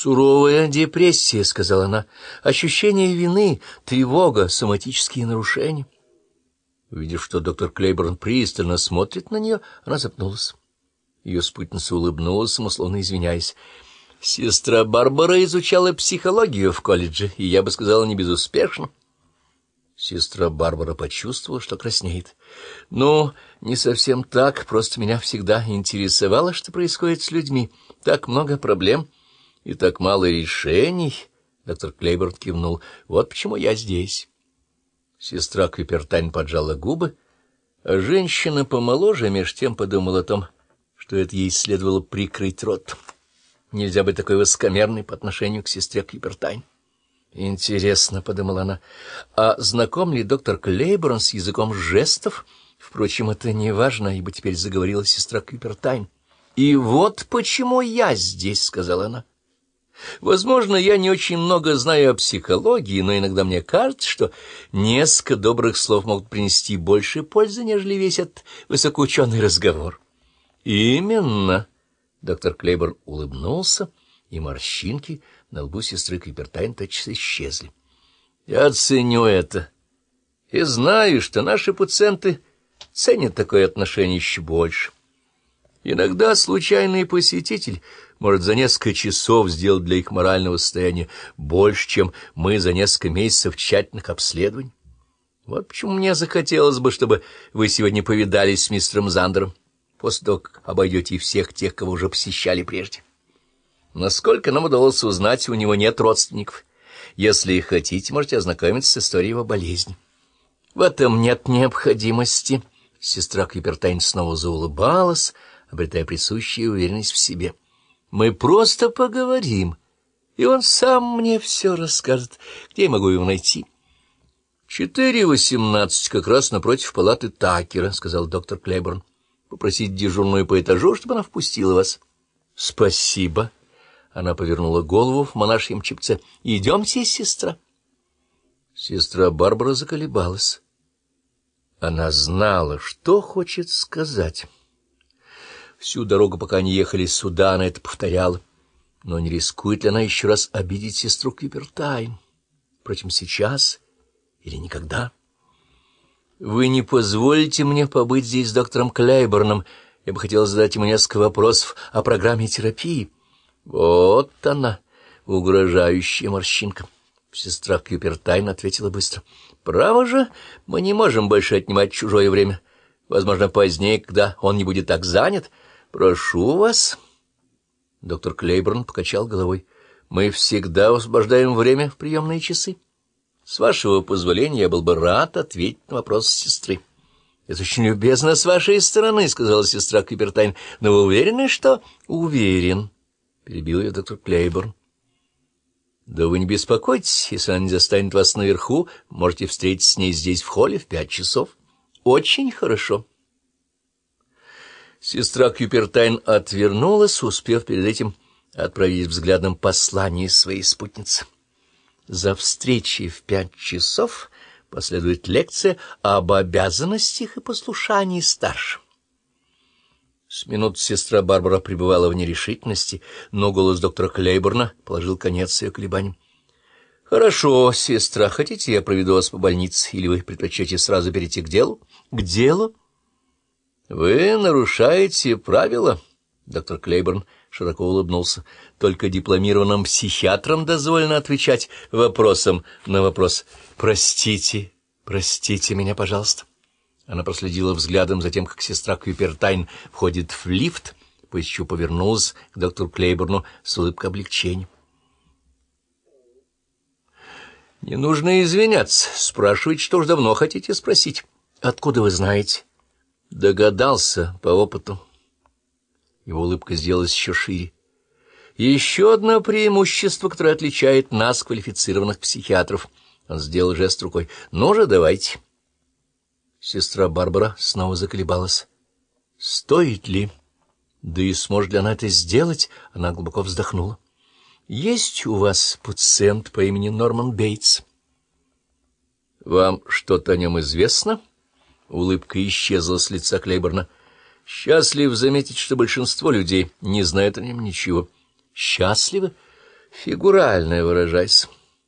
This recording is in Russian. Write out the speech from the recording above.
«Суровая депрессия», — сказала она, — «ощущение вины, тревога, соматические нарушения». Увидев, что доктор Клейборн пристально смотрит на нее, она запнулась. Ее спутница улыбнулась, условно извиняясь. «Сестра Барбара изучала психологию в колледже, и, я бы сказала, не безуспешно». Сестра Барбара почувствовала, что краснеет. «Ну, не совсем так, просто меня всегда интересовало, что происходит с людьми. Так много проблем и так мало решений». Доктор Клейборн кивнул. «Вот почему я здесь». Сестра Квипертайн поджала губы, а женщина помоложе меж тем подумала о том, что это ей следовало прикрыть рот. Нельзя быть такой высокомерной по отношению к сестре Квипертайн. Интересно, — подумала она, — а знаком ли доктор Клейборн с языком жестов? Впрочем, это не важно, ибо теперь заговорила сестра Квипертайн. «И вот почему я здесь», — сказала она. «Возможно, я не очень много знаю о психологии, но иногда мне кажется, что несколько добрых слов могут принести больше пользы, нежели весь этот высокоученый разговор». «Именно», — доктор Клейборн улыбнулся, и морщинки — на лбу сестры Кипертайн тотчас исчезли. Я ценю это и знаю, что наши пациенты ценят такое отношение еще больше. Иногда случайный посетитель может за несколько часов сделать для их морального состояния больше, чем мы за несколько месяцев тщательных обследований. Вот почему мне захотелось бы, чтобы вы сегодня повидались с мистером Зандером, после того, как обойдете всех тех, кого уже посещали прежде. Насколько нам удалось узнать, у него нет родственников. Если хотите, можете ознакомиться с историей его болезни. В этом нет необходимости. Сестра Кипертайн снова заулыбалась, обретая присущую уверенность в себе. Мы просто поговорим, и он сам мне все расскажет. Где я могу его найти? Четыре восемнадцать, как раз напротив палаты Такера, — сказал доктор Клейборн. Попросить дежурную по этажу, чтобы она впустила вас. — Спасибо. Она повернула голову в монашьем чипце. — Идемте, сестра. Сестра Барбара заколебалась. Она знала, что хочет сказать. Всю дорогу, пока они ехали сюда, она это повторяла. Но не рискует ли она еще раз обидеть сестру Кипертайн? Впрочем, сейчас или никогда? — Вы не позволите мне побыть здесь с доктором Клейборном? Я бы хотела задать ему несколько вопросов о программе терапии. — вот она, угрожающая морщинка. Сестра Кьюпертайн ответила быстро. Право же, мы не можем больше отнимать чужое время. Возможно, позднее, когда он не будет так занят. Прошу вас. Доктор Клейборн покачал головой. Мы всегда освобождаем время в приемные часы. С вашего позволения я был бы рад ответить на вопрос сестры. — Это очень любезно с вашей стороны, — сказала сестра Кипертайн. — Но вы уверены, что... — Уверен, перебил ее доктор Клейборн. Да вы не беспокойтесь, если она не застанет вас наверху, можете встретиться с ней здесь, в холле, в пять часов. Очень хорошо. Сестра Кюпертайн отвернулась, успев перед этим отправить взглядом послание своей спутницы. За встречей в пять часов последует лекция об обязанностях и послушании старшим. С минут сестра Барбара пребывала в нерешительности, но голос доктора Клейборна положил конец ее колебаниям. — Хорошо, сестра, хотите, я проведу вас по больнице, или вы предпочтете сразу перейти к делу? — К делу? — Вы нарушаете правила, — доктор Клейборн широко улыбнулся. — Только дипломированным психиатрам дозволено отвечать вопросом на вопрос. — Простите, простите меня, пожалуйста. Она проследила взглядом за тем, как сестра Квипертайн входит в лифт, чего повернулась к доктору Клейборну с улыбкой облегчения. «Не нужно извиняться. Спрашивать, что ж давно хотите спросить. Откуда вы знаете?» «Догадался по опыту». Его улыбка сделалась еще шире. «Еще одно преимущество, которое отличает нас, квалифицированных психиатров». Он сделал жест рукой. «Ну же, давайте». Сестра Барбара снова заколебалась. «Стоит ли? Да и сможет ли она это сделать?» Она глубоко вздохнула. «Есть у вас пациент по имени Норман Бейтс?» «Вам что-то о нем известно?» Улыбка исчезла с лица Клейборна. «Счастлив заметить, что большинство людей не знает о нем ничего». «Счастливы? Фигурально выражайся.